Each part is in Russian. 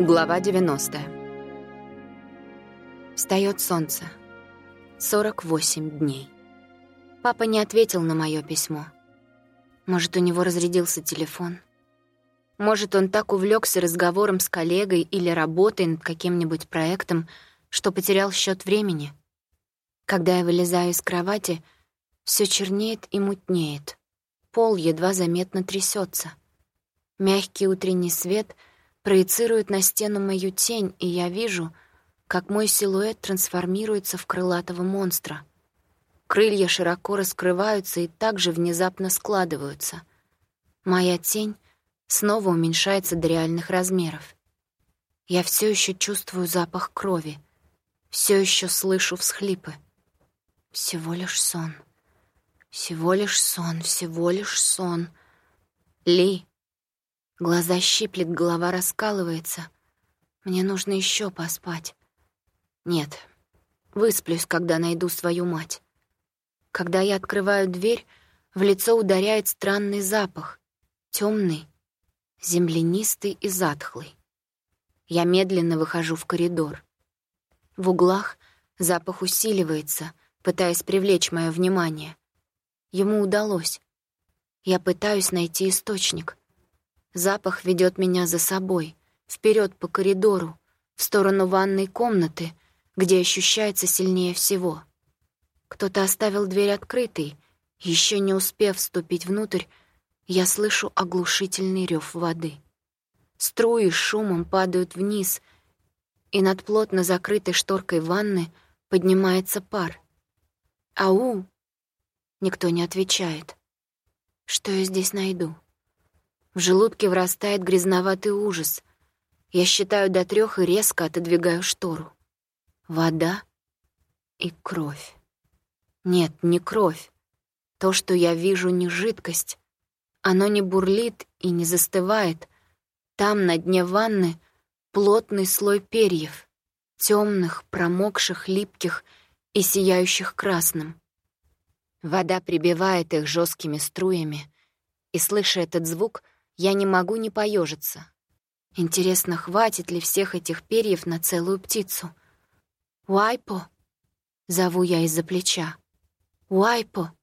Глава 90. Встает солнце. 48 дней. Папа не ответил на мое письмо. Может, у него разрядился телефон. Может, он так увлекся разговором с коллегой или работой над каким-нибудь проектом, что потерял счет времени. Когда я вылезаю из кровати, все чернеет и мутнеет. Пол едва заметно трясется. Мягкий утренний свет — проецирует на стену мою тень, и я вижу, как мой силуэт трансформируется в крылатого монстра. Крылья широко раскрываются и также внезапно складываются. Моя тень снова уменьшается до реальных размеров. Я все еще чувствую запах крови, все еще слышу всхлипы. Всего лишь сон. Всего лишь сон, всего лишь сон. Ли, Глаза щиплет, голова раскалывается. Мне нужно еще поспать. Нет, высплюсь, когда найду свою мать. Когда я открываю дверь, в лицо ударяет странный запах. темный, землянистый и затхлый. Я медленно выхожу в коридор. В углах запах усиливается, пытаясь привлечь мое внимание. Ему удалось. Я пытаюсь найти источник. Запах ведет меня за собой, вперед по коридору, в сторону ванной комнаты, где ощущается сильнее всего. Кто-то оставил дверь открытой, еще не успев вступить внутрь, я слышу оглушительный рев воды. Струи шумом падают вниз, и над плотно закрытой шторкой ванны поднимается пар. «Ау!» Никто не отвечает. Что я здесь найду? В желудке врастает грязноватый ужас. Я считаю до трех и резко отодвигаю штору. Вода и кровь. Нет, не кровь. То, что я вижу, не жидкость. Оно не бурлит и не застывает. Там, на дне ванны, плотный слой перьев, темных, промокших, липких и сияющих красным. Вода прибивает их жесткими струями, и, слыша этот звук, я не могу не поежиться. Интересно, хватит ли всех этих перьев на целую птицу? «Уайпо!» — зову я из-за плеча. «Уайпо!»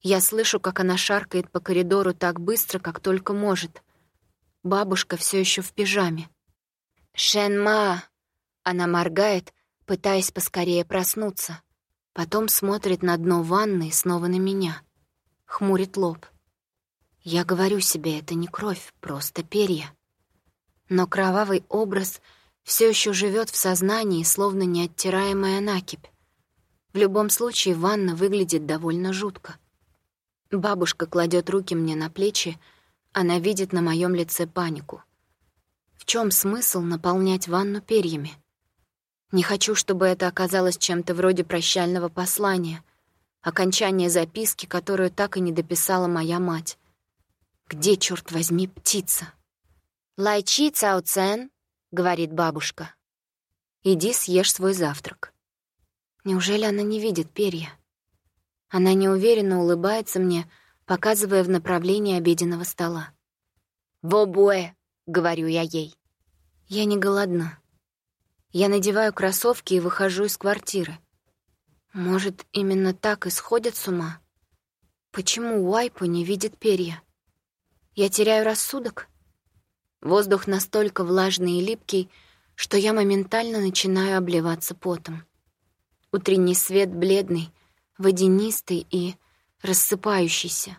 Я слышу, как она шаркает по коридору так быстро, как только может. Бабушка все еще в пижаме. «Шенма!» Она моргает, пытаясь поскорее проснуться. Потом смотрит на дно ванны и снова на меня. Хмурит лоб. Я говорю себе, это не кровь, просто перья. Но кровавый образ все еще живет в сознании, словно неоттираемая накипь. В любом случае, ванна выглядит довольно жутко. Бабушка кладет руки мне на плечи, она видит на моем лице панику. В чем смысл наполнять ванну перьями? Не хочу, чтобы это оказалось чем-то вроде прощального послания, окончания записки, которую так и не дописала моя мать. Где, черт возьми, птица? «Лайчи цао цен», — говорит бабушка. «Иди съешь свой завтрак». Неужели она не видит перья? Она неуверенно улыбается мне, показывая в направлении обеденного стола. «Вобуэ», — говорю я ей. Я не голодна. Я надеваю кроссовки и выхожу из квартиры. Может, именно так и сходят с ума? Почему Уайпо не видит перья? Я теряю рассудок. Воздух настолько влажный и липкий, что я моментально начинаю обливаться потом. Утренний свет бледный, водянистый и рассыпающийся.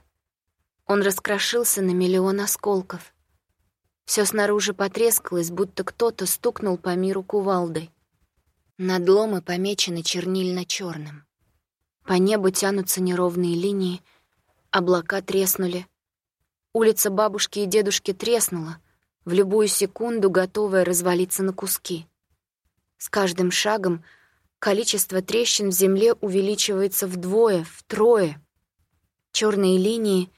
Он раскрошился на миллион осколков. Все снаружи потрескалось, будто кто-то стукнул по миру кувалдой. Надломы помечены чернильно черным По небу тянутся неровные линии, облака треснули, Улица бабушки и дедушки треснула, в любую секунду готовая развалиться на куски. С каждым шагом количество трещин в земле увеличивается вдвое, втрое. Черные линии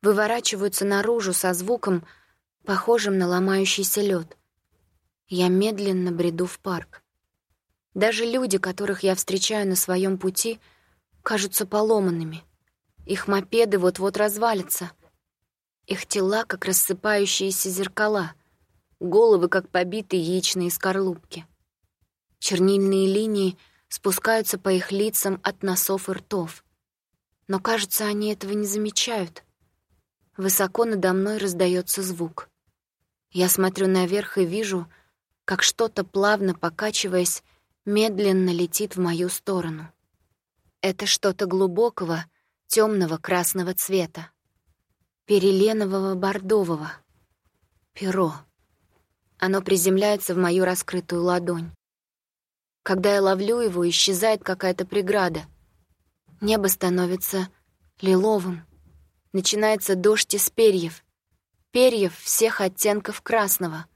выворачиваются наружу со звуком, похожим на ломающийся лед. Я медленно бреду в парк. Даже люди, которых я встречаю на своем пути, кажутся поломанными. Их мопеды вот-вот развалятся — их тела, как рассыпающиеся зеркала. головы, как побитые яичные скорлупки. Чернильные линии спускаются по их лицам от носов и ртов. Но, кажется, они этого не замечают. Высоко надо мной раздается звук. Я смотрю наверх и вижу, как что-то, плавно покачиваясь, медленно летит в мою сторону. Это что-то глубокого, темного красного цвета, переленового бордового. Перо. Оно приземляется в мою раскрытую ладонь. Когда я ловлю его, исчезает какая-то преграда. Небо становится лиловым. Начинается дождь из перьев. Перьев всех оттенков красного,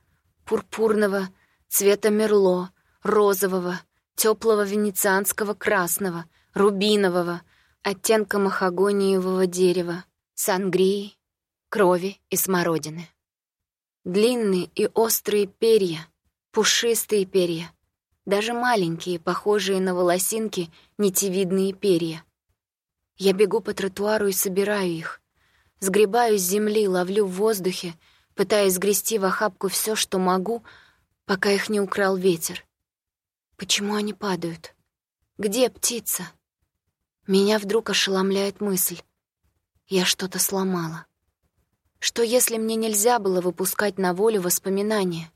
пурпурного, цвета мерло, розового, теплого венецианского красного, рубинового, оттенка махагониевого дерева, сангрии, крови и смородины. Длинные и острые перья, пушистые перья, даже маленькие, похожие на волосинки, нитевидные перья. Я бегу по тротуару и собираю их. Сгребаю с земли, ловлю в воздухе, пытаясь сгрести в охапку все, что могу, пока их не украл ветер. Почему они падают? Где птица? Меня вдруг ошеломляет мысль. Я что-то сломала. Что если мне нельзя было выпускать на волю воспоминания?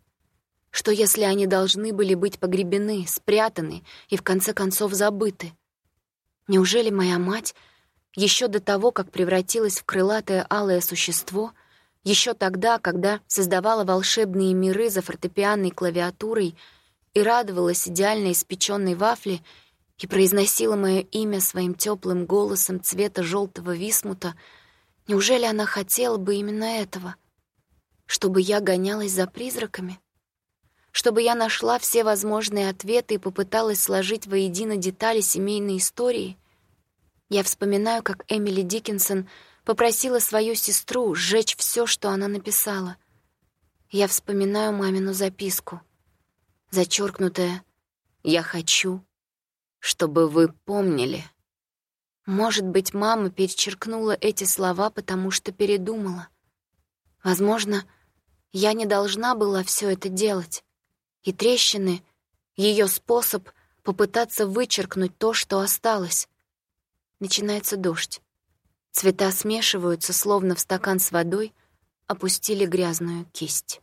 Что если они должны были быть погребены, спрятаны и в конце концов забыты? Неужели моя мать еще до того, как превратилась в крылатое алое существо, еще тогда, когда создавала волшебные миры за фортепианной клавиатурой и радовалась идеально испеченной вафле и произносила мое имя своим теплым голосом цвета желтого висмута, неужели она хотела бы именно этого? Чтобы я гонялась за призраками? чтобы я нашла все возможные ответы и попыталась сложить воедино детали семейной истории. Я вспоминаю, как Эмили Диккенсон попросила свою сестру сжечь все, что она написала. Я вспоминаю мамину записку, зачеркнутая «Я хочу, чтобы вы помнили». Может быть, мама перечеркнула эти слова, потому что передумала. Возможно, я не должна была все это делать и трещины — ее способ попытаться вычеркнуть то, что осталось. Начинается дождь. Цвета смешиваются, словно в стакан с водой опустили грязную кисть.